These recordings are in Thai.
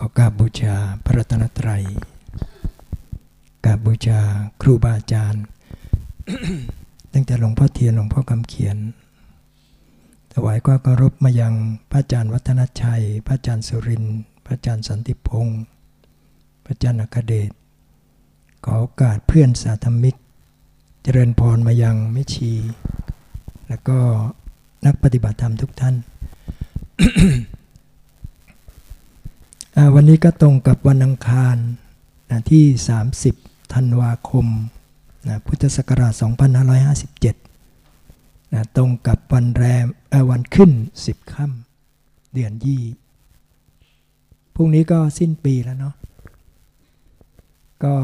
ขอกราบบูชาพระรัตนตรัยกราบบูชาครูบาอาจารย์ ตั้งแต่หลวงพ่อเทียนหลวงพ่อคำเขียน ถวายความเคารพมายังพระอาจารย์วัฒนชัย พระอาจารย์สุรินทร์พระอาจารย์สันติพงศ์พระอาจารย์อัคเดชขอโอกาสเพื่อนสาธมิก เจริญพรมายังแม่ชี แล้วก็นักปฏิบัติธรรมทุกท่าน วันนี้ก็ตรงกับวันอังคารนะที่ 30 ธันวาคมนะพุทธศักราช 2557นะตรงกับวันแรมวันขึ้น 10 ค่ำเดือนยี่พรุ่งนี้ก็สิ้นปีแล้วเนาะ ก็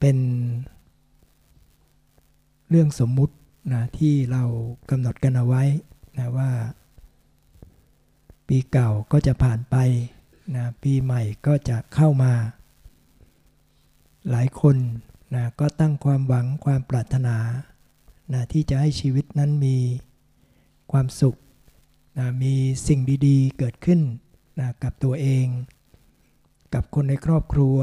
เป็นเรื่องสมมุตินะที่เรากำหนดกันเอาไว้นะว่า ปีเก่าก็จะผ่านไป นะปีใหม่ก็จะเข้ามา หลายคนนะก็ตั้งความหวังความปรารถนานะที่จะให้ชีวิตนั้นมีความสุขนะมีสิ่งดีๆ เกิดขึ้นนะกับตัวเอง กับคนในครอบครัว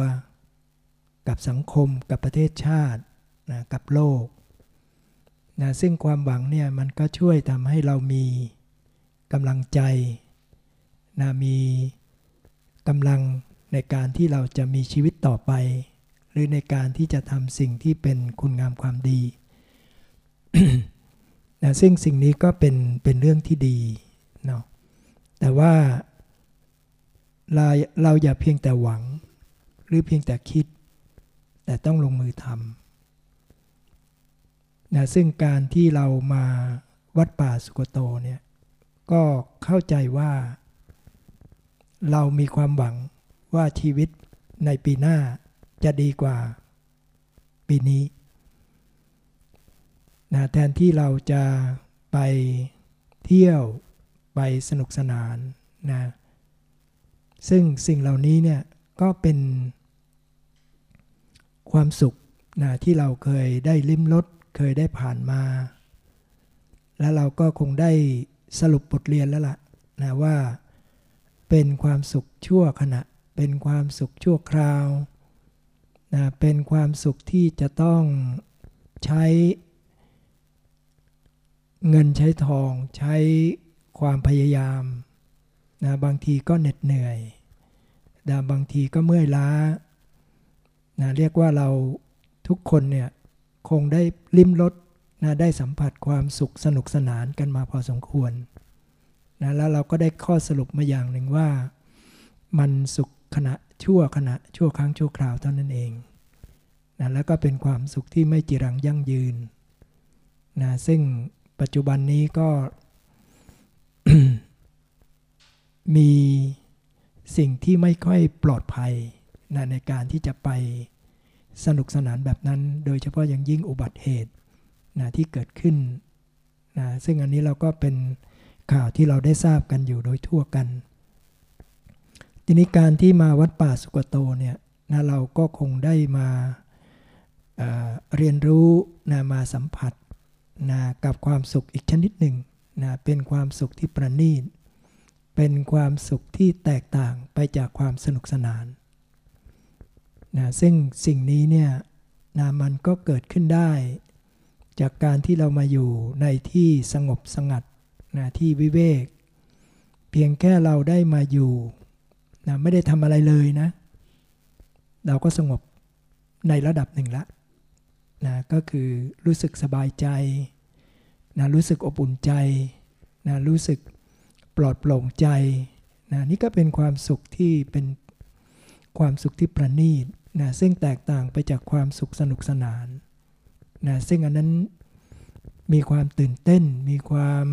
กับสังคม กับประเทศชาตินะกับโลกนะซึ่งความหวังเนี่ยมันก็ช่วยทำให้เรามีกำลังใจนะมี กำลังในการที่เราจะมีชีวิตต่อไป หรือในการที่จะทำสิ่งที่เป็นคุณงามความดีนะซึ่งสิ่งนี้ก็เป็นเป็นเรื่องที่ดีเนาะแต่ว่าเราเราอย่าเพียงแต่หวัง หรือเพียงแต่คิด แต่ต้องลงมือทำนะซึ่งการที่เรามาวัดป่าสุกโตเนี่ยก็เข้าใจว่า เรามีความหวังว่าชีวิตในปีหน้าจะดีกว่า ปีนี้นะแทนที่เราจะไปเที่ยวไปสนุกสนานนะซึ่งสิ่งเหล่านี้เนี่ยก็เป็นความสุขนะที่เราเคยได้ลิ้มรสเคยได้ผ่านมา แล้วเราก็คงได้สรุปบทเรียนแล้วล่ะนะว่า เป็นความสุขชั่วขณะ เป็นความสุขชั่วคราวนะเป็นความสุขที่จะต้องใช้เงินใช้ทองใช้ความพยายามนะบางทีก็เหน็ดเหนื่อยนะบางทีก็เมื่อยล้านะเรียกว่าเราทุกคนเนี่ยคงได้ลิ้มรสนะได้สัมผัสความสุขสนุกสนานกันมาพอสมควร นะแล้วเราก็ได้ข้อสรุปมาอย่างหนึ่งว่า มันสุขขณะชั่วขณะชั่วครั้งชั่วคราวเท่านั้นเองนะแล้วก็เป็นความสุขที่ไม่จีรังยั่งยืนนะซึ่งปัจจุบันนี้ก็มีสิ่งที่ไม่ค่อยปลอดภัยนะในการที่จะไปสนุกสนานแบบนั้น โดยเฉพาะอย่างยิ่งอุบัติเหตุนะที่เกิดขึ้นนะซึ่งอันนี้เราก็เป็น ข่าวที่เราได้ทราบกันอยู่โดยทั่วกัน ทีนี้การที่มาวัดป่าสุกโตเนี่ยนะเราก็คงได้มาเเรียนรู้นะมาสัมผัสนะกับความสุขอีกชนิดหนึ่งนะเป็นความสุขที่ประณีต เป็นความสุขที่แตกต่างไปจากความสนุกสนานนะซึ่งสิ่งนี้เนี่ยนะมันก็เกิดขึ้นได้ จากการที่เรามาอยู่ในที่สงบสงัด นะที่วิเวก เพียงแค่เราได้มาอยู่นะไม่ได้ทำอะไรเลยนะ เราก็สงบในระดับหนึ่งละนะก็คือรู้สึกสบายใจนะรู้สึกอบอุ่นใจนะรู้สึกปลอดโปร่งใจนะนี่ก็เป็นความสุขที่เป็นความสุขที่ประณีตนะซึ่งแตกต่างไปจากความสุขสนุกสนานนะซึ่งอันนั้นมีความตื่นเต้น มีความ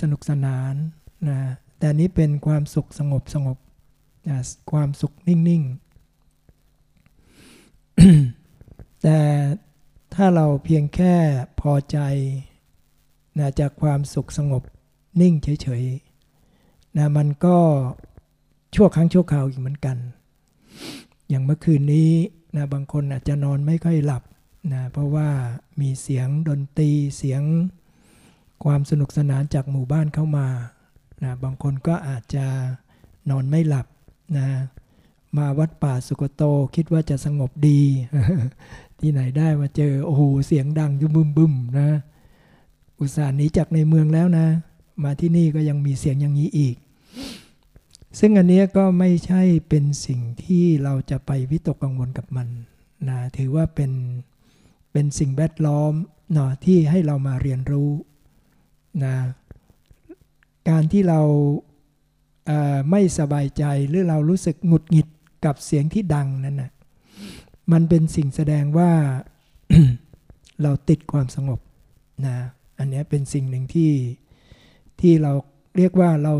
สนุกสนานนะแต่นี้เป็นความสุขสงบสงบนะความสุขนิ่งๆ แต่ถ้าเราเพียงแค่พอใจนะจากความสุขสงบนิ่งเฉยๆนะมันก็ชั่วครั้งชั่วคราวอีกเหมือนกัน อย่างเมื่อคืนนี้นะบางคนอาจจะนอนไม่ค่อยหลับนะเพราะว่ามีเสียงดนตรีเสียง ความสนุกสนานจากหมู่บ้านเข้ามานะบางคนก็อาจจะนอนไม่หลับนะมาวัดป่าสุกโตคิดว่าจะสงบดี ที่ไหนได้มาเจอ โอ้โห เสียงดังจุบึมบึมนะ อุตส่าห์หนีจากในเมืองแล้วนะ มาที่นี่ก็ยังมีเสียงอย่างนี้อีก ซึ่งอันนี้ก็ไม่ใช่เป็นสิ่งที่เราจะไปวิตกกังวลกับมันนะถือว่าเป็นเป็นสิ่งแวดล้อมเนาะที่ให้เรามาเรียนรู้ นะการที่เราไม่สบายใจหรือเรารู้สึกหงุดหงิดกับเสียงที่ดังนั้นนะมันเป็นสิ่งแสดงว่าเราติดความสงบนะอันนี้เป็นสิ่งหนึ่งที่ที่เราเรียกว่าเรา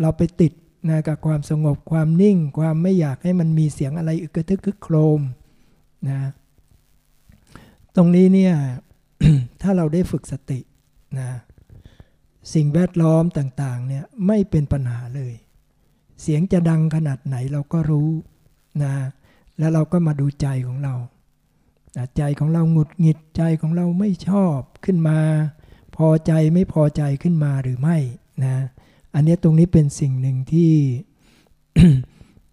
เราไปติดนะกับความสงบความนิ่ง ความไม่อยากให้มันมีเสียงอะไรอึกระทึกคึกโครมนะตรงนี้เนี่ยถ้าเราได้ฝึกสติ นะสิ่งแวดล้อมต่างๆเนี่ยไม่เป็นปัญหาเลย เสียงจะดังขนาดไหนเราก็รู้นะแล้วเราก็มาดูใจของเรา ใจของเราหงุดหงิดใจของเราไม่ชอบขึ้นมา พอใจไม่พอใจขึ้นมาหรือไม่นะอันนี้ตรงนี้เป็นสิ่งหนึ่งที่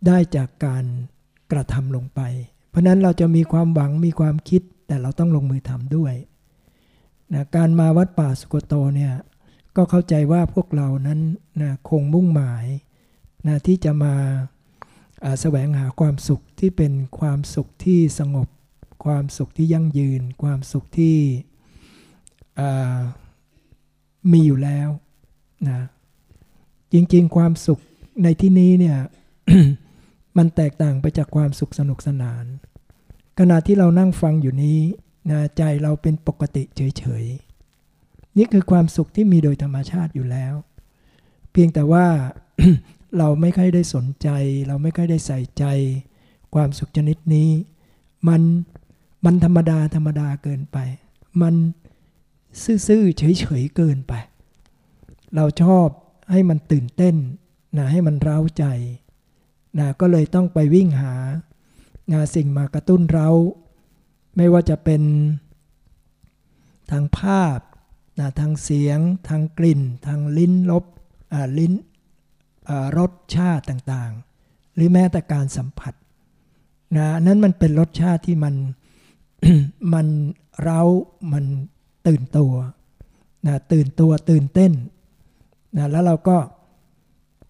ได้จากการกระทำลงไป เพราะนั้นเราจะมีความหวังมีความคิดแต่เราต้องลงมือทำด้วย นะการมาวัดป่าสุกโตเนี่ยก็เข้าใจว่าพวกเรานั้นนะคงมุ่งหมายนะที่จะมาแสวงหาความสุขที่เป็นความสุขที่สงบ ความสุขที่ยั่งยืน ความสุขที่มีอยู่แล้วนะจริงๆ ความสุขในที่นี้เนี่ยมันแตกต่างไปจากความสุขสนุกสนาน ขณะที่เรานั่งฟังอยู่นี้ นะใจเราเป็นปกติเฉยๆ นี่คือความสุขที่มีโดยธรรมชาติอยู่แล้ว เพียงแต่ว่าเราไม่ค่อยได้สนใจ เราไม่ค่อยได้ใส่ใจ ความสุขชนิดนี้ มันมันธรรมดาธรรมดาเกินไป มันซื่อๆเฉยๆเกินไป เราชอบให้มันตื่นเต้นนะให้มันเร้าใจนะก็เลยต้องไปวิ่งหานะสิ่งมากระตุ้นเรา ไม่ว่าจะเป็นทางภาพนะทางเสียง ทางกลิ่น ทางลิ้นลบลิ้นรสชาติต่างๆ หรือแม้แต่การสัมผัสนะนั้นมันเป็นรสชาติที่มันมันเร้ามันตื่นตัวนะตื่นตัวตื่นเต้นนะแล้วเราก็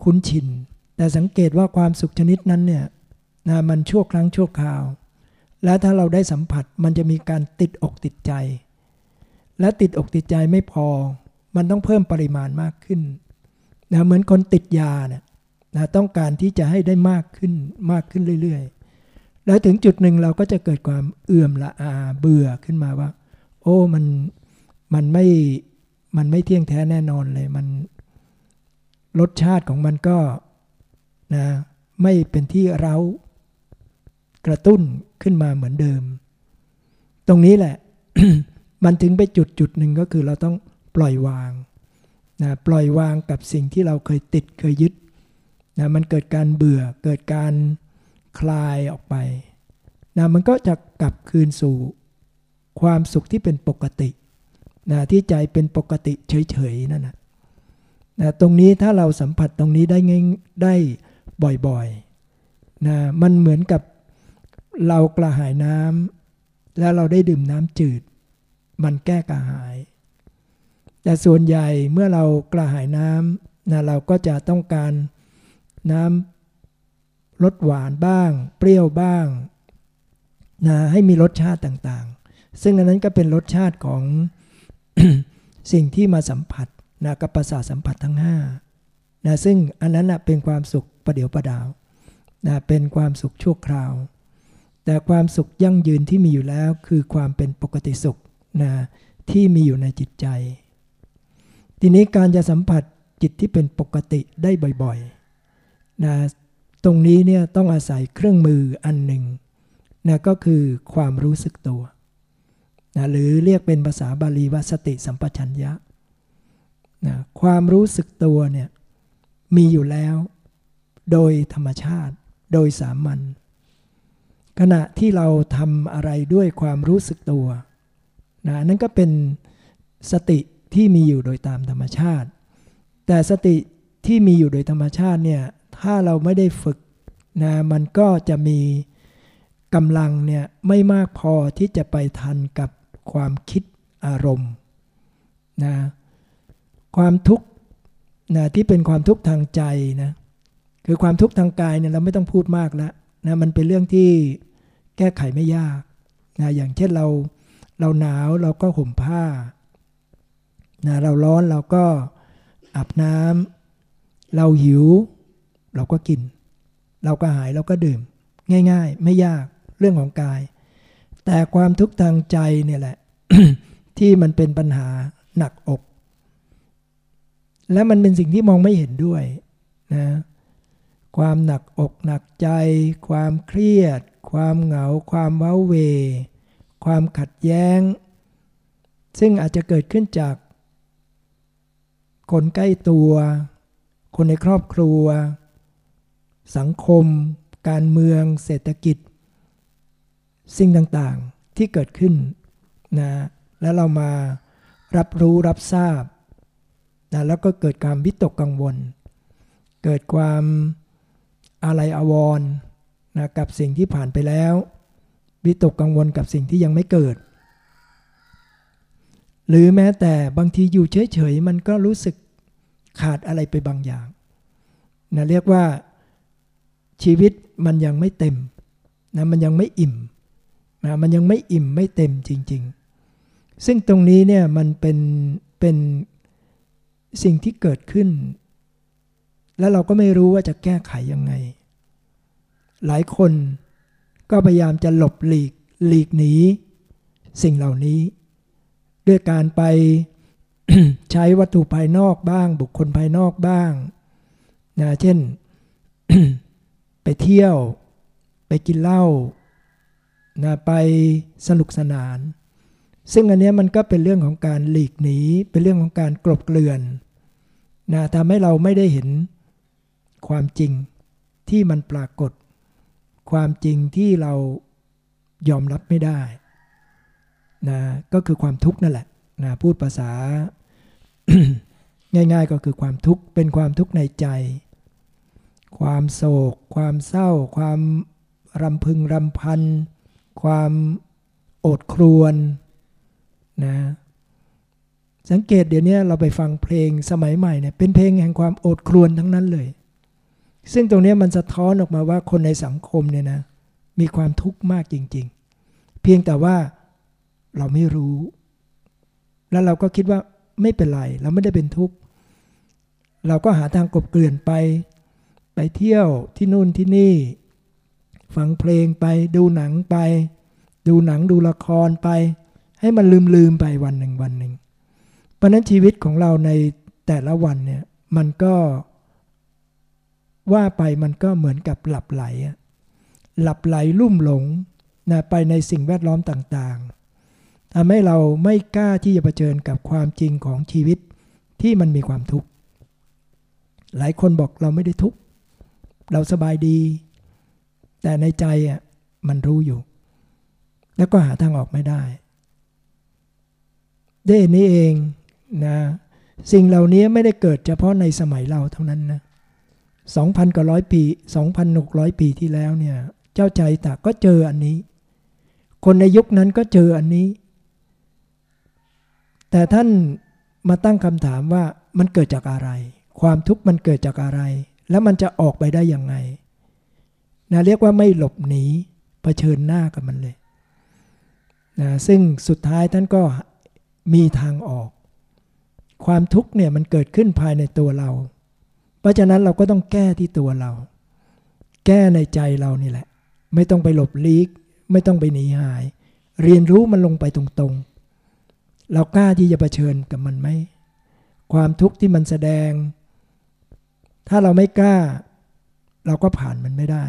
คุ้นชิน แต่สังเกตว่าความสุขชนิดนั้นเนี่ยนะมันชั่วครั้งชั่วคราว แล้วถ้าเราได้สัมผัสมันจะมีการติดอกติดใจ และติดอกติดใจไม่พอ มันต้องเพิ่มปริมาณมากขึ้นนะเหมือนคนติดยาเนี่ยนะต้องการที่จะให้ได้มากขึ้นมากขึ้นเรื่อยๆ แล้วถึงจุดหนึ่งเราก็จะเกิดความเอื่อมละอาเบื่อขึ้นมาว่า โอ้มันมันไม่มันไม่เที่ยงแท้แน่นอนเลยมันรสชาติของมันก็นะไม่เป็นที่เรากระตุ้น ขึ้นมาเหมือนเดิม ตรงนี้แหละ มันถึงไปจุดจุดหนึ่งก็คือเราต้องปล่อยวางนะปล่อยวางกับสิ่งที่เราเคยติดเคยยึดนะมันเกิดการเบื่อเกิดการคลายออกไปนะมันก็จะกลับคืนสู่ความสุขที่เป็นปกตินะที่ใจเป็นปกติเฉยๆนั่นนะนะตรงนี้ถ้าเราสัมผัสตรงนี้ได้ง่ายได้บ่อยๆนะมันเหมือนกับ เรากระหายน้ำแล้วเราได้ดื่มน้ำจืด มันแก้กระหาย แต่ส่วนใหญ่เมื่อเรากระหายน้ำนะเราก็จะต้องการน้ำรสหวานบ้าง เปรี้ยวบ้างนะให้มีรสชาติต่างๆ ซึ่งอันนั้นก็เป็นรสชาติของสิ่งที่มาสัมผัสนะกับประสาทสัมผัสทั้ง5นะซึ่งอันนั้นนะเป็นความสุขประเดียวประดาวนะเป็นความสุขชั่วคราว แต่ความสุขยั่งยืนที่มีอยู่แล้วคือความเป็นปกติสุขนะที่มีอยู่ในจิตใจ ทีนี้การจะสัมผัสจิตที่เป็นปกติได้บ่อยๆนะตรงนี้เนี่ยต้องอาศัยเครื่องมืออันหนึ่งนะก็คือความรู้สึกตัวนะหรือเรียกเป็นภาษาบาลีว่าสติสัมปชัญญะนะความรู้สึกตัวเนี่ยมีอยู่แล้ว โดยธรรมชาติ โดยสามัญ ขณะที่เราทำอะไรด้วยความรู้สึกตัวนะนั่นก็เป็นสติที่มีอยู่โดยตามธรรมชาติ แต่สติที่มีอยู่โดยธรรมชาติเนี่ยถ้าเราไม่ได้ฝึกนะมันก็จะมีกำลังเนี่ยไม่มากพอที่จะไปทันกับความคิดอารมณ์นะความทุกข์นะที่เป็นความทุกข์ทางใจนะคือความทุกข์ทางกายเนี่ยเราไม่ต้องพูดมากแล้วนะมันเป็นเรื่องที่ แก้ไขไม่ยากนะอย่างเช่นเราเราหนาวเราก็ห่มผ้านะเราร้อนเราก็อาบน้ำเราหิว เราก็กิน เราก็หายเราก็ดื่ม ง่าย ๆ ไม่ยากเรื่องของกาย แต่ความทุกข์ทางใจเนี่ยแหละ ที่มันเป็นปัญหาหนักอก และมันเป็นสิ่งที่มองไม่เห็นด้วยนะความหนักอกหนักใจ ความเครียด ความเหงา ความเว้าเว ความขัดแย้ง ซึ่งอาจจะเกิดขึ้นจาก คนใกล้ตัว คนในครอบครัว สังคม การเมือง เศรษฐกิจ สิ่งต่างๆที่เกิดขึ้นนะแล้วเรามารับรู้รับทราบนะแล้วก็เกิดการวิตกกังวล เกิดความอะไรอาวร นะกับสิ่งที่ผ่านไปแล้ว วิตกกังวลกับสิ่งที่ยังไม่เกิด หรือแม้แต่บางทีอยู่เฉยๆมันก็รู้สึกขาดอะไรไปบางอย่างนะเรียกว่าชีวิตมันยังไม่เต็มนะมันยังไม่อิ่มนะมันยังไม่อิ่มไม่เต็มจริง ๆ ซึ่งตรงนี้เนี่ยมันเป็นเป็นสิ่งที่เกิดขึ้น แล้วเราก็ไม่รู้ว่าจะแก้ไขยังไง หลายคนก็พยายามจะหลบหลีกหลีกหนีสิ่งเหล่านี้ ด้วยการไปใช้วัตถุภายนอกบ้าง บุคคลภายนอกบ้างนะเช่น ไปเที่ยว ไปกินเหล้านะไปสนุกสนาน ซึ่งอันนี้มันก็เป็นเรื่องของการหลีกหนีเป็นเรื่องของการกลบเกลื่อนนะทำให้เราไม่ได้เห็นความจริงที่มันปรากฏ ความจริงที่เรายอมรับไม่ได้นะก็คือความทุกข์นั่นแหละนะพูดภาษา ง่าย ๆ ก็คือความทุกข์เป็นความทุกข์ในใจ ความโศก ความเศร้า ความรำพึงรำพัน ความโอดครวนนะสังเกตเดี๋ยวนี้เราไปฟังเพลงสมัยใหม่เนี่ยเป็นเพลงแห่งความโอดครวนทั้งนั้นเลย ซึ่งตรงนี้มันสะท้อนออกมาว่าคนในสังคมเนี่ยนะมีความทุกข์มากจริง ๆ เพียงแต่ว่าเราไม่รู้ แล้วเราก็คิดว่าไม่เป็นไร เราไม่ได้เป็นทุกข์ เราก็หาทางกบเกลื่อนไป ไปเที่ยวที่นู่นที่นี่ ฟังเพลงไป ดูหนังไป ดูหนังดูละครไป ให้มันลืมลืมไปวันหนึ่งวันหนึ่ง เพราะนั้นชีวิตของเราในแต่ละวันเนี่ย มันก็ ว่าไปมันก็เหมือนกับหลับไหล หลับไหลลุ่มหลงนะไปในสิ่งแวดล้อมต่างๆทำให้เราไม่กล้าที่จะเผชิญกับความจริงของชีวิตที่มันมีความทุกข์ หลายคนบอกเราไม่ได้ทุกข์ เราสบายดี แต่ในใจอะมันรู้อยู่ แล้วก็หาทางออกไม่ได้เด้นี้เองนะสิ่งเหล่านี้ไม่ได้เกิดเฉพาะในสมัยเราเท่านั้นนะ 2,000กว่าร้อยปี 2,600 ปีที่แล้วเนี่ย เจ้าใจตาก็เจออันนี้ คนในยุคนั้นก็เจออันนี้ แต่ท่านมาตั้งคำถามว่ามันเกิดจากอะไร ความทุกข์มันเกิดจากอะไร แล้วมันจะออกไปได้ยังไงนะเรียกว่าไม่หลบหนีเผชิญหน้ากับมันเลยนะซึ่งสุดท้ายท่านก็มีทางออก ความทุกข์เนี่ยมันเกิดขึ้นภายในตัวเรา ราะฉะนั้นเราก็ต้องแก้ที่ตัวเรา แก้ในใจเรานี่แหละ ไม่ต้องไปหลบลีก ไม่ต้องไปหนีหาย เรียนรู้มันลงไปตรงๆ เรากล้าที่จะะเผชิญกับมันไหมความทุกข์ที่มันแสดง ถ้าเราไม่กล้า เราก็ผ่านมันไม่ได้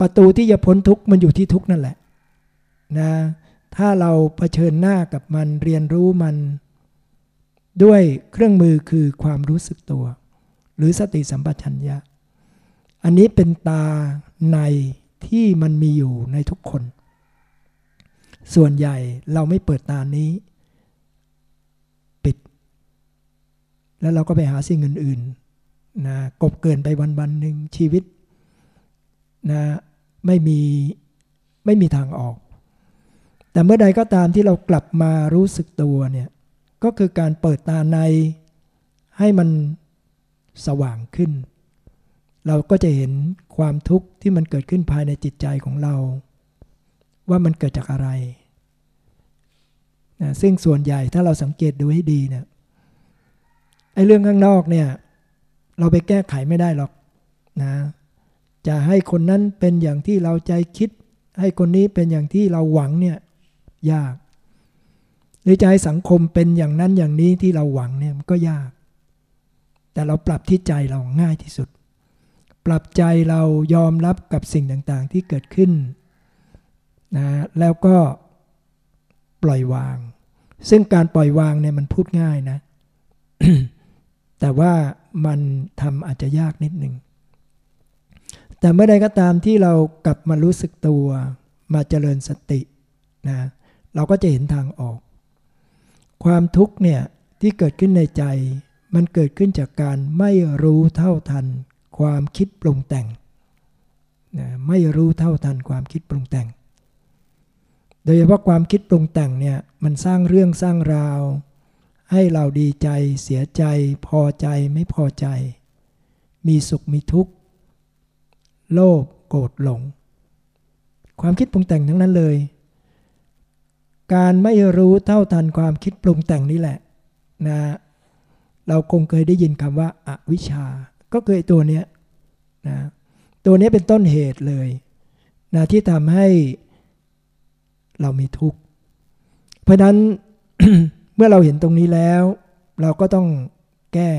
ประตูที่จะพ้นทุกข์มันอยู่ที่ทุกข์นั่นแหละนะถ้าเราเผชิญหน้ากับมันเรียนรู้มัน ด้วยเครื่องมือคือความรู้สึกตัว หรือสติสัมปชัญญะ อันนี้เป็นตาในที่มันมีอยู่ในทุกคน ส่วนใหญ่เราไม่เปิดตานี้ ปิด แล้วเราก็ไปหาสิ่งอื่นนะกบเกินไปวันวันหนึ่งชีวิตนะไม่มีไม่มีทางออก แต่เมื่อใดก็ตามที่เรากลับมารู้สึกตัวเนี่ย ก็คือการเปิดตาในให้มัน สว่างขึ้น เราก็จะเห็นความทุกข์ที่มันเกิดขึ้นภายในจิตใจของเรา ว่ามันเกิดจากอะไรนะซึ่งส่วนใหญ่ถ้าเราสังเกตดูให้ดีเนี่ยไอ้เรื่องข้างนอกเนี่ยเราไปแก้ไขไม่ได้หรอกนะจะให้คนนั้นเป็นอย่างที่เราใจคิด ให้คนนี้เป็นอย่างที่เราหวังเนี่ยยากหรือจะให้สังคมเป็นอย่างนั้นอย่างนี้ที่เราหวังเนี่ยมันก็ยาก แต่เราปรับที่ใจเราง่ายที่สุด ปรับใจเรายอมรับกับสิ่งต่างๆที่เกิดขึ้นนะแล้วก็ปล่อยวาง ซึ่งการปล่อยวางเนี่ยมันพูดง่ายนะ แต่ว่ามันทำอาจจะยากนิดหนึ่งแต่เมื่อใดก็ตามที่เรากลับมารู้สึกตัวมาเจริญสตินะเราก็จะเห็นทางออก ความทุกข์เนี่ยที่เกิดขึ้นในใจ มันเกิดขึ้นจากการไม่รู้เท่าทันความคิดปรุงแต่งนะไม่รู้เท่าทันความคิดปรุงแต่ง โดยเฉพาะความคิดปรุงแต่งเนี่ยมันสร้างเรื่องสร้างราว ให้เราดีใจเสียใจ พอใจไม่พอใจ มีสุขมีทุกข์ โลภโกรธหลง ความคิดปรุงแต่งทั้งนั้นเลย การไม่รู้เท่าทันความคิดปรุงแต่งนี่แหละนะ เราคงเคยได้ยินคำว่าอาวิชชา ก็คือตัวเนี้ยนะตัวนี้เป็นต้นเหตุเลยนะที่ทำให้เรามีทุกข์ เพราะนั้นเมื่อเราเห็นตรงนี้แล้ว เราก็ต้องแก้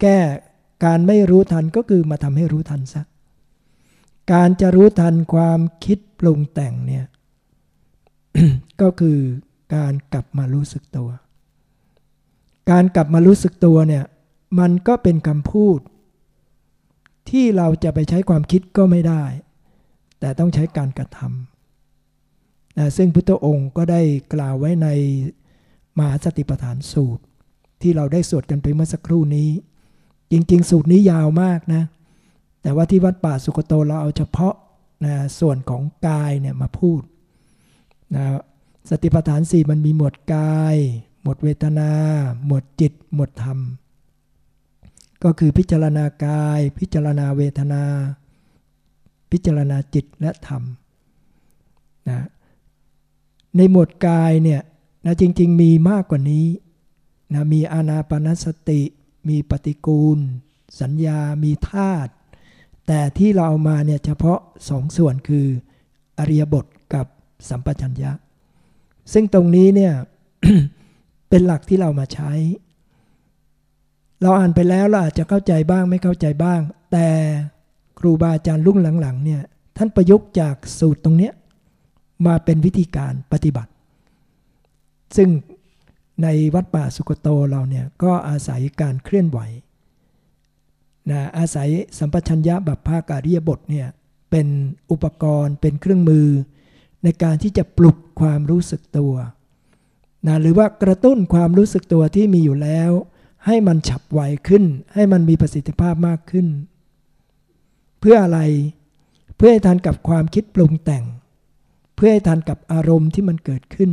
แก้การไม่รู้ทันก็คือมาทำให้รู้ทันซะการจะรู้ทันความคิดปรุงแต่งเนี่ยก็คือการกลับมารู้สึกตัว การกลับมารู้สึกตัวเนี่ย มันก็เป็นคำพูด ที่เราจะไปใช้ความคิดก็ไม่ได้ แต่ต้องใช้การกระทำนะซึ่งพุทธองค์ก็ได้กล่าวไว้ในมหาสติปัฏฐานสูตร ที่เราได้สวดกันไปเมื่อสักครู่นี้ จริง ๆ สูตรนี้ยาวมากนะ แต่ว่าที่วัดป่าสุกโตเราเอาเฉพาะนะส่วนของกายเนี่ยมาพูดนะสติปัฏฐานสี่มันมีหมวดกาย หมดเวทนา หมดจิต หมดธรรม ก็คือพิจารณากาย พิจารณาเวทนา พิจารณาจิตและธรรมนะในหมวดกายเนี่ยนะจริง ๆ มีมากกว่านี้นะมีอานาปนสติ มีปฏิกูล สัญญา มีธาตุแต่ที่เราเอามาเนี่ยเฉพาะสองส่วนคืออริยบทกับสัมปชัญญะ ซึ่งตรงนี้เนี่ย เป็นหลักที่เรามาใช้ เราอ่านไปแล้วเราอาจจะเข้าใจบ้างไม่เข้าใจบ้าง แต่ครูบาอาจารย์รุ่งหลังๆเนี่ยท่านประยุกต์จากสูตรตรงนี้มาเป็นวิธีการปฏิบัติ ซึ่งในวัดป่าสุกโตเราเนี่ยก็อาศัยการเคลื่อนไหวนะอาศัยสัมปชัญญะแบบภาคอริยบทเนี่ยเป็นอุปกรณ์เป็นเครื่องมือ ในการที่จะปลุกความรู้สึกตัว นะหรือว่ากระตุ้นความรู้สึกตัวที่มีอยู่แล้ว ให้มันฉับไวขึ้น ให้มันมีประสิทธิภาพมากขึ้น เพื่ออะไรเพื่อให้ทันกับความคิดปรุงแต่ง เพื่อให้ทันกับอารมณ์ที่มันเกิดขึ้น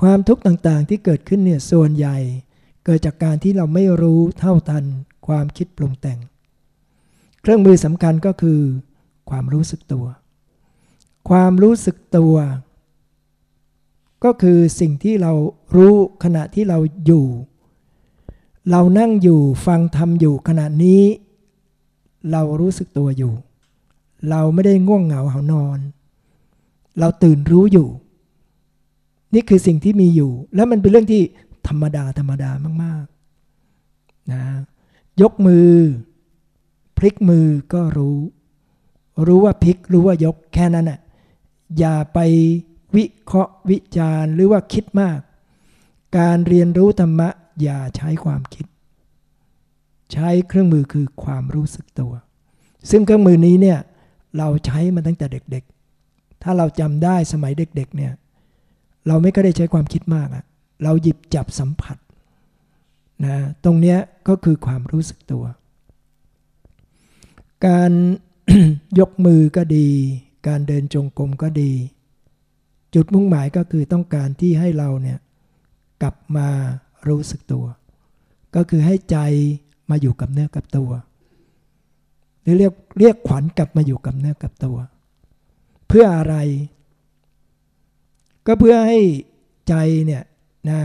ความทุกข์ต่างๆที่เกิดขึ้นเนี่ยส่วนใหญ่ เกิดจากการที่เราไม่รู้เท่าทันความคิดปรุงแต่ง เครื่องมือสำคัญก็คือ ความรู้สึกตัว ความรู้สึกตัว ก็คือสิ่งที่เรารู้ขณะที่เราอยู่ เรานั่งอยู่ฟังทำอยู่ขณะนี้ เรารู้สึกตัวอยู่ เราไม่ได้ง่วงเหงาหานอน เราตื่นรู้อยู่ นี่คือสิ่งที่มีอยู่ แล้วมันเป็นเรื่องที่ธรรมดาธรรมดามากๆนะยกมือ พลิกมือก็รู้ รู้ว่าพลิกรู้ว่ายกแค่นั้นน่ะอย่าไป วิเคราะห์วิจารณ์หรือว่าคิดมาก การเรียนรู้ธรรมะอย่าใช้ความคิด ใช้เครื่องมือคือความรู้สึกตัว ซึ่งเครื่องมือนี้เนี่ยเราใช้มาตั้งแต่เด็กๆ ถ้าเราจำได้สมัยเด็กๆเนี่ยเราไม่ก็ได้ใช้ความคิดมากอะเราหยิบจับสัมผัสนะตรงเนี้ยก็คือความรู้สึกตัว การยกมือก็ดี การเดินจงกรมก็ดี จุดมุ่งหมายก็คือต้องการที่ให้เราเนี่ยกลับมารู้สึกตัว ก็คือให้ใจมาอยู่กับเนื้อกับตัว หรือเรียกเรียกขวัญกลับมาอยู่กับเนื้อกับตัว เพื่ออะไร ก็เพื่อให้ใจเนี่ยนะ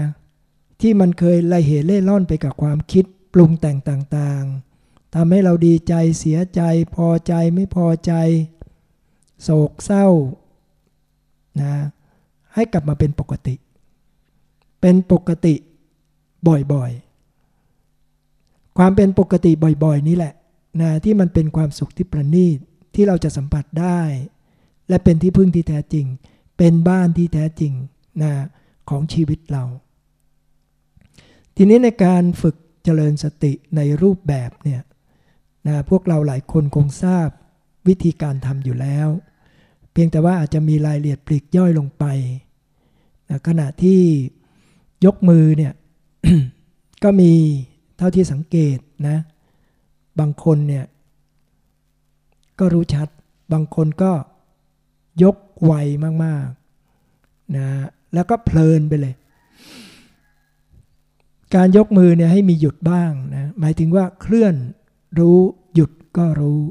ที่มันเคยไลเหตุเล่ร่อนไปกับความคิดปรุงแต่งต่างๆทำให้เราดีใจเสียใจ พอใจไม่พอใจ โศกเศร้านะ ให้กลับมาเป็นปกติ เป็นปกติบ่อยๆ ความเป็นปกติบ่อยๆ นี่แหละนะที่มันเป็นความสุขที่ประณีตที่เราจะสัมผัสได้ และเป็นที่พึ่งที่แท้จริง เป็นบ้านที่แท้จริงนะของชีวิตเรา ทีนี้ในการฝึกเจริญสติในรูปแบบเนี่ยนะพวกเราหลายคนคงทราบวิธีการทำอยู่แล้ว เพียงแต่ว่าอาจจะมีรายละเอียดปลีกย่อยลงไป นะขณะที่ยกมือเนี่ยก็มีเท่าที่สังเกตนะ บางคนเนี่ยก็รู้ชัด บางคนก็ยกไวมากๆนะแล้วก็เพลินไปเลย การยกมือเนี่ยให้มีหยุดบ้างนะหมายถึงว่าเคลื่อนรู้หยุดก็รู้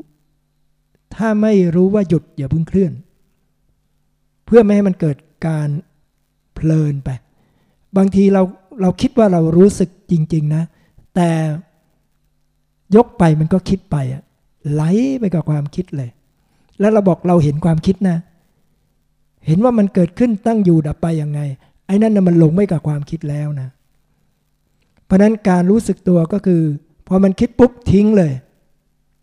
ถ้าไม่รู้ว่าหยุดอย่าเพิ่งเคลื่อน เพื่อไม่ให้มันเกิดการ เพลินไป บางทีเราเราคิดว่าเรารู้สึกจริง ๆ นะ แต่ยกไปมันก็คิดไปอะไหลไปกับความคิดเลย แล้วเราบอกเราเห็นความคิดนะ เห็นว่ามันเกิดขึ้นตั้งอยู่ดับไปยังไง ไอ้นั่นนะมันหลงไม่กับความคิดแล้วนะ เพราะนั้นการรู้สึกตัวก็คือ พอมันคิดปุ๊บทิ้งเลย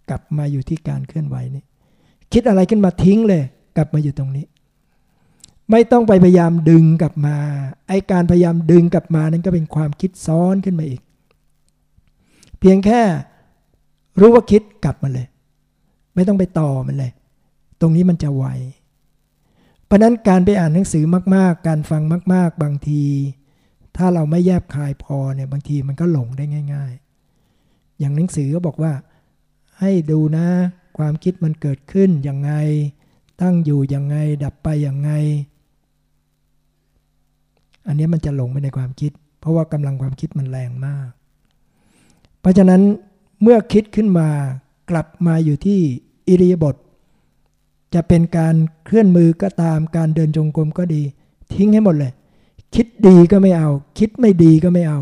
กลับมาอยู่ที่การเคลื่อนไหวนี่คิดอะไรขึ้นมาทิ้งเลย กลับมาอยู่ตรงนี้ ไม่ต้องไปพยายามดึงกลับมา ไอ้การพยายามดึงกลับมานั้นก็เป็นความคิดซ้อนขึ้นมาอีก เพียงแค่รู้ว่าคิดกลับมาเลย ไม่ต้องไปต่อมันเลย ตรงนี้มันจะไว เพราะนั้นการไปอ่านหนังสือมาก ๆ การฟังมาก ๆ บางที ถ้าเราไม่แยบคายพอเนี่ยบางทีมันก็หลงได้ง่าย ๆ อย่างหนังสือก็บอกว่า ให้ดูนะ ความคิดมันเกิดขึ้นยังไง ตั้งอยู่ยังไง ดับไปยังไง อันนี้มันจะหลงไปในความคิด เพราะว่ากำลังความคิดมันแรงมาก เพราะฉะนั้นเมื่อคิดขึ้นมากลับมาอยู่ที่อิริยาบถจะเป็นการเคลื่อนมือก็ตามการเดินจงกรมก็ดี ทิ้งให้หมดเลย คิดดีก็ไม่เอา คิดไม่ดีก็ไม่เอา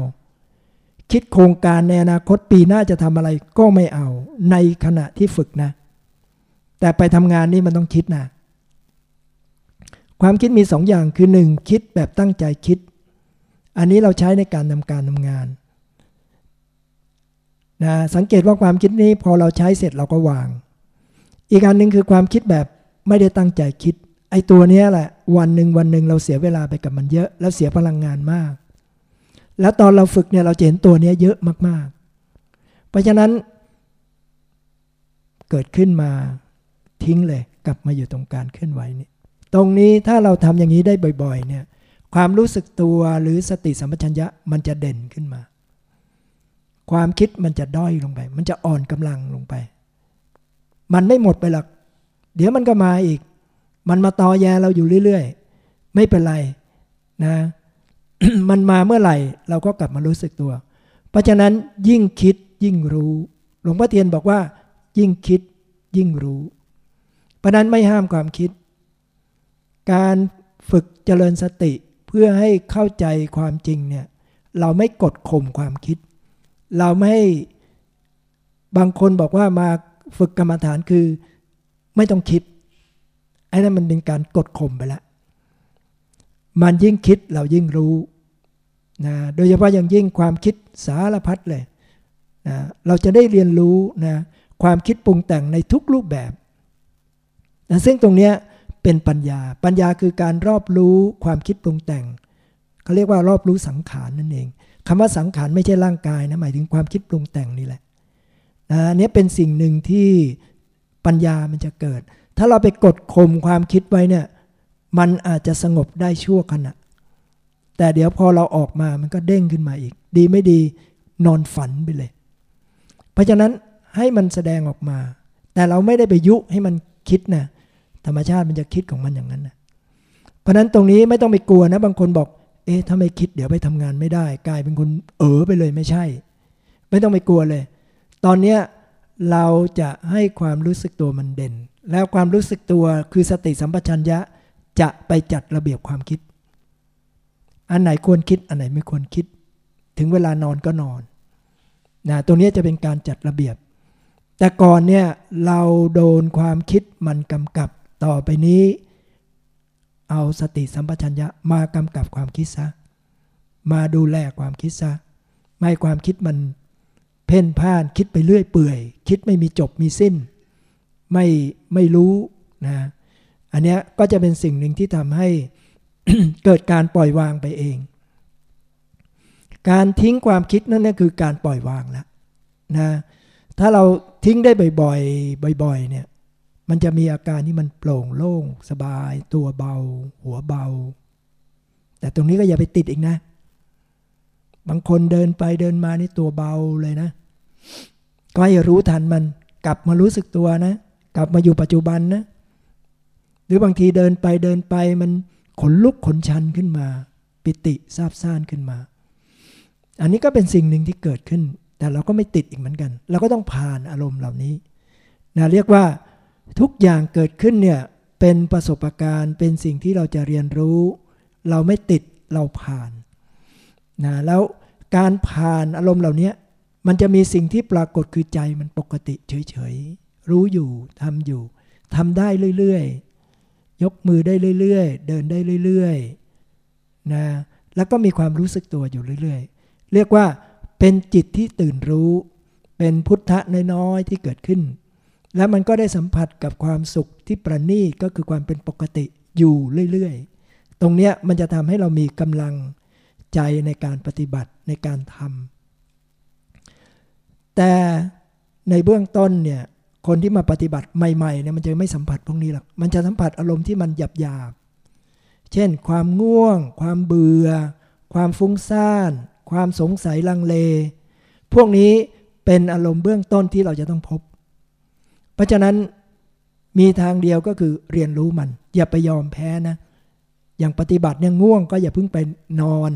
คิดโครงการในอนาคตปีหน้าจะทำอะไรก็ไม่เอา ในขณะที่ฝึกนะ แต่ไปทำงานนี่มันต้องคิดนะ ความคิดมีสองอย่างคือหนึ่งคิดแบบตั้งใจคิด อันนี้เราใช้ในการทำการทำงานนะสังเกตว่าความคิดนี้พอเราใช้เสร็จเราก็วาง อีกอันหนึ่งคือความคิดแบบไม่ได้ตั้งใจคิด ไอ้ตัวนี้แหละ วันหนึ่งวันหนึ่งเราเสียเวลาไปกับมันเยอะ แล้วเสียพลังงานมาก แล้วตอนเราฝึกเนี่ยเราจะเห็นตัวนี้เยอะมากๆ เพราะฉะนั้นเกิดขึ้นมาทิ้งเลย กลับมาอยู่ตรงการเคลื่อนไหวนี่ ตรงนี้ถ้าเราทำอย่างนี้ได้บ่อย ๆ เนี่ย ความรู้สึกตัวหรือสติสัมปชัญญะมันจะเด่นขึ้นมา ความคิดมันจะด้อยลงไป มันจะอ่อนกำลังลงไป มันไม่หมดไปหรอกเดี๋ยวมันก็มาอีก มันมาตอแยเราอยู่เรื่อยๆ ไม่เป็นไรนะ มันมาเมื่อไหร่ เราก็กลับมารู้สึกตัว เพราะฉะนั้นยิ่งคิดยิ่งรู้ หลวงพ่อเทียนบอกว่า ยิ่งคิดยิ่งรู้ เพราะนั้นไม่ห้ามความคิด การฝึกเจริญสติเพื่อให้เข้าใจความจริงเนี่ยเราไม่กดข่มความคิด เราไม่บางคนบอกว่ามาฝึกกรรมฐานคือไม่ต้องคิดไอ้นั่นมันเป็นการกดข่มไปแล้วมันยิ่งคิดเรายิ่งรู้นะโดยเฉพาะอย่างยิ่งความคิดสารพัดเลยนะเราจะได้เรียนรู้นะความคิดปรุงแต่งในทุกรูปแบบนะซึ่งตรงเนี้ย เป็นปัญญา ปัญญาคือการรอบรู้ความคิดปรุงแต่งเขาเรียกว่ารอบรู้สังขารนั่นเองคำว่าสังขารไม่ใช่ร่างกายนะหมายถึงความคิดปรุงแต่งนี่แหละนนี้เป็นสิ่งหนึ่งที่ปัญญามันจะเกิด ถ้าเราไปกดข่มความคิดไว้เนี่ยมันอาจจะสงบได้ชั่วขณะ แต่เดี๋ยวพอเราออกมามันก็เด้งขึ้นมาอีก ดีไม่ดีนอนฝันไปเลย เพราะฉะนั้นให้มันแสดงออกมา แต่เราไม่ได้ไปยุให้มันคิดนะ ธรรมชาติมันจะคิดของมันอย่างนั้นนะเพราะนั้นตรงนี้ไม่ต้องไปกลัวนะ บางคนบอก เอ๊ะถ้าไม่คิดเดี๋ยวไปทำงานไม่ได้ กลายเป็นคนเออไปเลยไม่ใช่ ไม่ต้องไปกลัวเลย ตอนเนี้ยเราจะให้ความรู้สึกตัวมันเด่น แล้วความรู้สึกตัวคือสติสัมปชัญญะจะไปจัดระเบียบความคิด อันไหนควรคิดอันไหนไม่ควรคิด ถึงเวลานอนก็นอนนะตรงนี้จะเป็นการจัดระเบียบ แต่ก่อนเนี่ยเราโดนความคิดมันกำกับ ต่อไปนี้เอาสติสัมปชัญญะมากำกับความคิดซะ มาดูแลความคิดซะ ไม่ความคิดมัน เพ่นพ่านคิดไปเรื่อยเปื่อย คิดไม่มีจบมีสิ้น ไม่ไม่รู้นะอันนี้ก็จะเป็นสิ่งหนึ่งที่ทำให้เกิดการปล่อยวางไปเอง การทิ้งความคิดนั่นคือการปล่อยวางแล้วนะถ้าเราทิ้งได้บ่อยๆบ่อยๆเนี่ย มันจะมีอาการที่มันโปร่งโล่งสบาย ตัวเบา หัวเบา แต่ตรงนี้ก็อย่าไปติดอีกนะ บางคนเดินไปเดินมานี่ตัวเบาเลยนะ ก็ให้รู้ทันมันกลับมารู้สึกตัวนะ กลับมาอยู่ปัจจุบันนะ หรือบางทีเดินไปเดินไปมันขนลุกขนชันขึ้นมา ปิติซาบซ่านขึ้นมา อันนี้ก็เป็นสิ่งหนึ่งที่เกิดขึ้น แต่เราก็ไม่ติดอีกเหมือนกัน เราก็ต้องผ่านอารมณ์เหล่านี้นะเรียกว่า ทุกอย่างเกิดขึ้นเนี่ยเป็นประสบการณ์เป็นสิ่งที่เราจะเรียนรู้ เราไม่ติดเราผ่านนะแล้วการผ่านอารมณ์เหล่านี้มันจะมีสิ่งที่ปรากฏคือใจมันปกติเฉยๆ รู้อยู่ทำอยู่ทำได้เรื่อยๆ ยกมือได้เรื่อยๆ เดินได้เรื่อยๆนะแล้วก็มีความรู้สึกตัวอยู่เรื่อยๆ เรียกว่าเป็นจิตที่ตื่นรู้ เป็นพุทธะน้อยๆที่เกิดขึ้น แล้วมันก็ได้สัมผัสกับความสุขที่ประณีตก็คือความเป็นปกติอยู่เรื่อยๆ ตรงเนี้ยมันจะทำให้เรามีกำลังใจในการปฏิบัติในการทำแต่ในเบื้องต้นเนี่ยคนที่มาปฏิบัติใหม่ๆเนี่ยมันจะไม่สัมผัสพวกนี้หรอก มันจะสัมผัสอารมณ์ที่มันหยาบๆ เช่น ความง่วง ความเบื่อ ความฟุ้งซ่าน ความสงสัยลังเล พวกนี้เป็นอารมณ์เบื้องต้นที่เราจะต้องพบ ราะฉะนั้นมีทางเดียวก็คือเรียนรู้มัน อย่าไปยอมแพ้นะ อย่างปฏิบัติเนี่ยง่วงก็อย่าเพิ่งไปนอน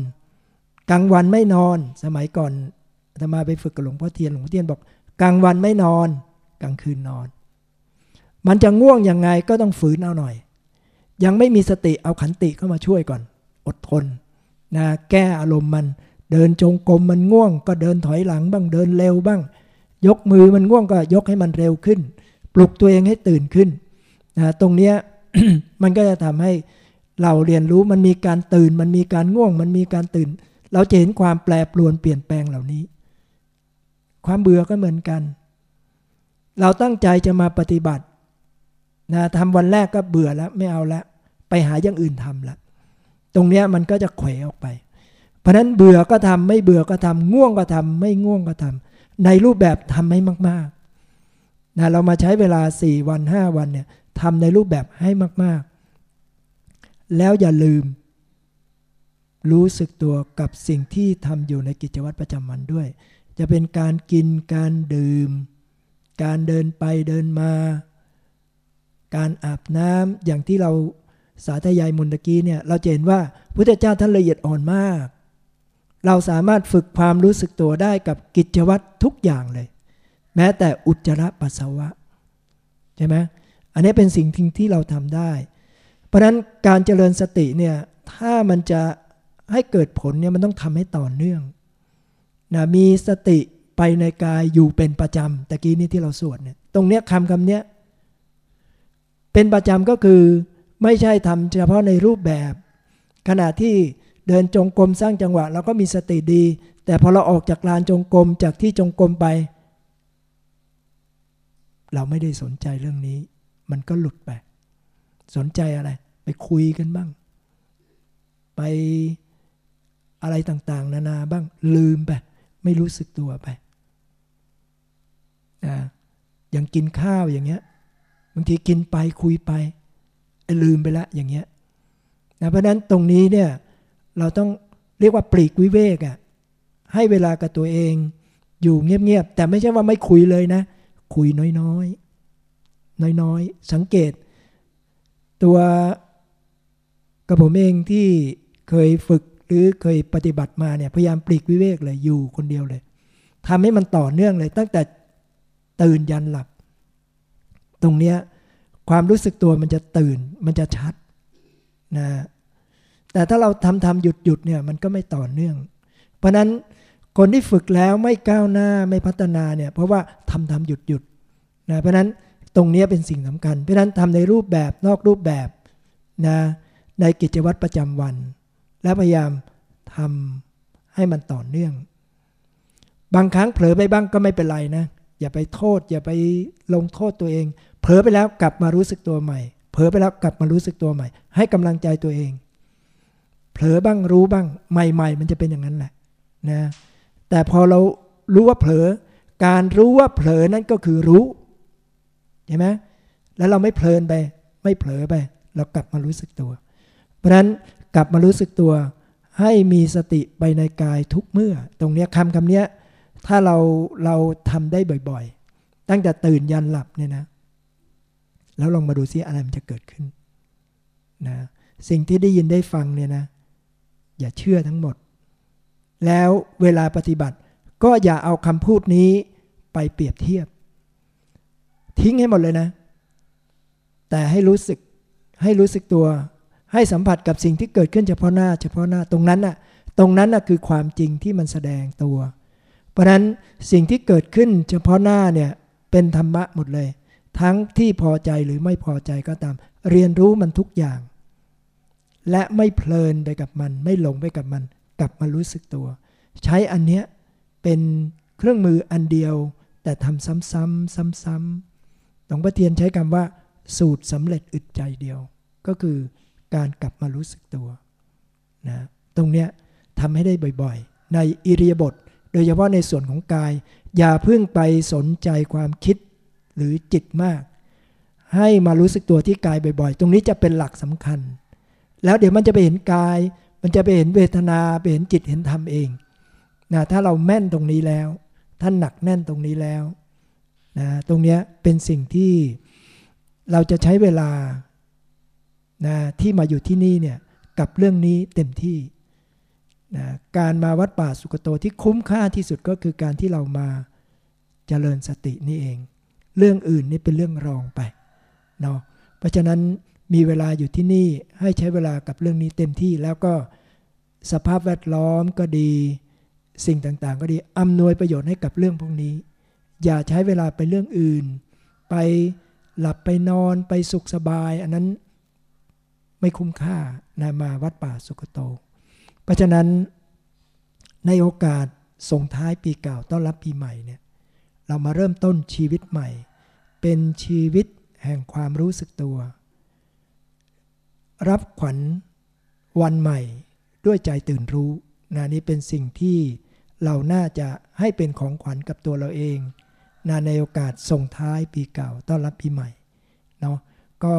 กลางวันไม่นอน สมัยก่อนธรรมาไปฝึกกับหลวงพ่อเทียนหลวงพ่อเทียนบอก กลางวันไม่นอน กลางคืนนอน มันจะง่วงยังไงก็ต้องฝืนเอาหน่อย ยังไม่มีสติเอาขันติเข้ามาช่วยก่อน อดทนนะแก้อารมณ์มัน เดินจงกรมมันง่วง ก็เดินถอยหลังบ้างเดินเร็วบ้าง ยกมือมันง่วงก็ยกให้มันเร็วขึ้น ปลุกตัวเองให้ตื่นขึ้นนะตรงเนี้ยมันก็จะทำให้เราเรียนรู้มันมีการตื่น มันมีการง่วง มันมีการตื่น เราจะเห็นความแปรปรวนเปลี่ยนแปลงเหล่านี้ ความเบื่อก็เหมือนกัน เราตั้งใจจะมาปฏิบัตินะทำวันแรกก็เบื่อแล้วไม่เอาละ ไปหาอย่างอื่นทำละ ตรงเนี้ยมันก็จะเขวออกไป เพราะนั้นเบื่อก็ทำไม่เบื่อก็ทำง่วงก็ทำไม่ง่วงก็ทำในรูปแบบทำให้มาก นะเรามาใช้เวลา 4 วัน 5 วันเนี่ยทำในรูปแบบให้มาก ๆ แล้วอย่าลืม รู้สึกตัวกับสิ่งที่ทำอยู่ในกิจวัตรประจำวันด้วย จะเป็นการกินการดื่ม การเดินไปเดินมา การอาบน้ำอย่างที่เราสาธยายมุนตะกี้เนี่ยเราเห็นว่าพุทธเจ้าท่านละเอียดอ่อนมาก เราสามารถฝึกความรู้สึกตัวได้กับกิจวัตรทุกอย่างเลย แม้แต่อุจจาระปัสสาวะใช่ไหมอันนี้เป็นสิ่งที่ที่เราทำได้ เพราะฉะนั้นการเจริญสติเนี่ยถ้ามันจะให้เกิดผลเนี่ยมันต้องทำให้ต่อเนื่องนะมีสติไปในกายอยู่เป็นประจำตะกี้นี้ที่เราสวดเนี่ยตรงเนี้ยคำคำเนี้ยเป็นประจำก็คือไม่ใช่ทำเฉพาะในรูปแบบ ขณะที่เดินจงกรมสร้างจังหวะเราก็มีสติดี แต่พอเราออกจากลานจงกรมจากที่จงกรมไป เราไม่ได้สนใจเรื่องนี้ มันก็หลุดไป สนใจอะไร ไปคุยกันบ้าง ไปอะไรต่างๆ นานาบ้างลืมไป ไม่รู้สึกตัวไปนะอย่างกินข้าวอย่างเงี้ยบางทีกินไปคุยไป ลืมไปละอย่างเงี้ยนะเพราะนั้นตรงนี้เนี่ยเราต้องเรียกว่าปลีกวิเวกอะ่ะให้เวลากับตัวเองอยู่เงียบๆแต่ไม่ใช่ว่าไม่คุยเลยนะ คุยน้อยๆ น้อยๆ สังเกต ตัวกับผมเองที่เคยฝึกหรือเคยปฏิบัติมาเนี่ยพยายามปลีกวิเวกเลยอยู่คนเดียวเลยทำให้มันต่อเนื่องเลย ตั้งแต่ตื่นยันหลับ ตรงเนี้ยความรู้สึกตัวมันจะตื่นมันจะชัดนะแต่ถ้าเราทำทำหยุดหยุดเนี่ยมันก็ไม่ต่อเนื่อง เพราะนั้น คนที่ฝึกแล้วไม่ก้าวหน้าไม่พัฒนาเนี่ยเพราะว่าทำทำหยุดหยุดนะเพราะนั้นตรงนี้เป็นสิ่งสำคัญ เพราะนั้นทำในรูปแบบนอกรูปแบบนะในกิจวัตรประจำวัน และพยายามทำให้มันต่อเนื่อง บางครั้งเผลอไปบ้างก็ไม่เป็นไรนะ อย่าไปโทษ อย่าไปลงโทษตัวเอง เผลอไปแล้วกลับมารู้สึกตัวใหม่ เผลอไปแล้วกลับมารู้สึกตัวใหม่ ให้กำลังใจตัวเอง เผลอบ้างรู้บ้างใหม่ ๆ มันจะเป็นอย่างนั้นแหละนะ แต่พอเรารู้ว่าเผลอ การรู้ว่าเผลอนั่นก็คือรู้เห็นไหมแล้วเราไม่เพลินไป ไม่เผลอไป เรากลับมารู้สึกตัว เพราะฉะนั้นกลับมารู้สึกตัว ให้มีสติไปในกายทุกเมื่อ ตรงนี้คำคำนี้ถ้าเราเราทำได้บ่อยๆ ตั้งแต่ตื่นยันหลับเนี่ยนะ แล้วลองมาดูซิอะไรมันจะเกิดขึ้นนะสิ่งที่ได้ยินได้ฟังเนี่ยนะ อย่าเชื่อทั้งหมด แล้วเวลาปฏิบัติก็อย่าเอาคำพูดนี้ไปเปรียบเทียบ ทิ้งให้หมดเลยนะ แต่ให้รู้สึกให้รู้สึกตัว ให้สัมผัสกับสิ่งที่เกิดขึ้นเฉพาะหน้า เฉพาะหน้าตรงนั้นน่ะตรงนั้นน่ะคือความจริงที่มันแสดงตัว เพราะนั้นสิ่งที่เกิดขึ้นเฉพาะหน้าเนี่ยเป็นธรรมะหมดเลย ทั้งที่พอใจหรือไม่พอใจก็ตาม เรียนรู้มันทุกอย่าง และไม่เพลินไปกับมัน ไม่หลงไปกับมัน กลับมารู้สึกตัว ใช้อันเนี้ยเป็นเครื่องมืออันเดียว แต่ทำซ้ำๆซ้ำๆหลวงพ่อเทียนใช้คำว่า สูตรสำเร็จอึดใจเดียว ก็คือการกลับมารู้สึกตัวนะตรงเนี้ยทำให้ได้บ่อยๆ ในอิริยาบถโดยเฉพาะในส่วนของกาย อย่าเพิ่งไปสนใจความคิดหรือจิตมาก ให้มารู้สึกตัวที่กายบ่อยๆ ตรงนี้จะเป็นหลักสำคัญ แล้วเดี๋ยวมันจะไปเห็นกาย มันจะไปเห็นเวทนาไปเห็นจิตเห็นธรรมเองนะถ้าเราแม่นตรงนี้แล้ว ท่านหนักแน่นตรงนี้แล้วนะตรงนี้เป็นสิ่งที่เราจะใช้เวลานะที่มาอยู่ที่นี่เนี่ยกับเรื่องนี้เต็มที่นะการมาวัดป่าสุกโตที่คุ้มค่าที่สุดก็คือการที่เรามาเจริญสตินี่เอง เรื่องอื่นนี่เป็นเรื่องรองไปเนาะเพราะฉะนั้น มีเวลาอยู่ที่นี่ให้ใช้เวลากับเรื่องนี้เต็มที่แล้วก็สภาพแวดล้อมก็ดี สิ่งต่างๆ ก็ดีอำนวยประโยชน์ให้กับเรื่องพวกนี้ อย่าใช้เวลาไปเรื่องอื่น ไปหลับไปนอนไปสุขสบาย อันนั้นไม่คุ้มค่านะมาวัดป่าสุกโต เพราะฉะนั้นในโอกาสส่งท้ายปีเก่าต้อนรับปีใหม่เนี่ยเรามาเริ่มต้นชีวิตใหม่ เป็นชีวิตแห่งความรู้สึกตัว รับขวัญวันใหม่ด้วยใจตื่นรู้นะนี่เป็นสิ่งที่เราน่าจะให้เป็นของขวัญกับตัวเราเองนะในโอกาสส่งท้ายปีเก่าต้อนรับปีใหม่เนาะก็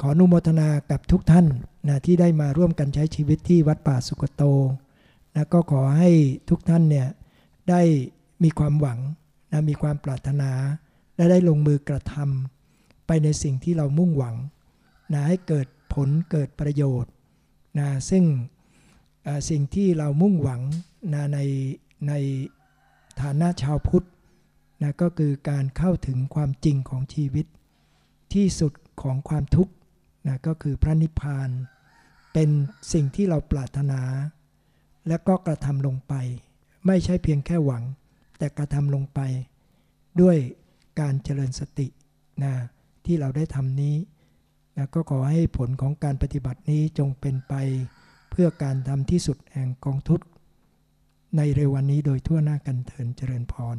ขออนุโมทนากับทุกท่านนะที่ได้มาร่วมกันใช้ชีวิตที่วัดป่าสุกโตนะก็ขอให้ทุกท่านเนี่ยได้มีความหวังนะมีความปรารถนาและได้ลงมือกระทำไปในสิ่งที่เรามุ่งหวังนะให้เกิด ผลเกิดประโยชน์นะซึ่งสิ่งที่เรามุ่งหวังนะในในฐานะชาวพุทธนะก็คือการเข้าถึงความจริงของชีวิต ที่สุดของความทุกข์นะก็คือพระนิพพาน เป็นสิ่งที่เราปรารถนา และก็กระทำลงไป ไม่ใช่เพียงแค่หวัง แต่กระทำลงไป ด้วยการเจริญสตินะที่เราได้ทำนี้ นะก็ขอให้ผลของการปฏิบัตินี้จงเป็นไปเพื่อการทำที่สุดแห่งกองทุกในเร็ววันนี้โดยทั่วหน้ากันเถินเจริญพร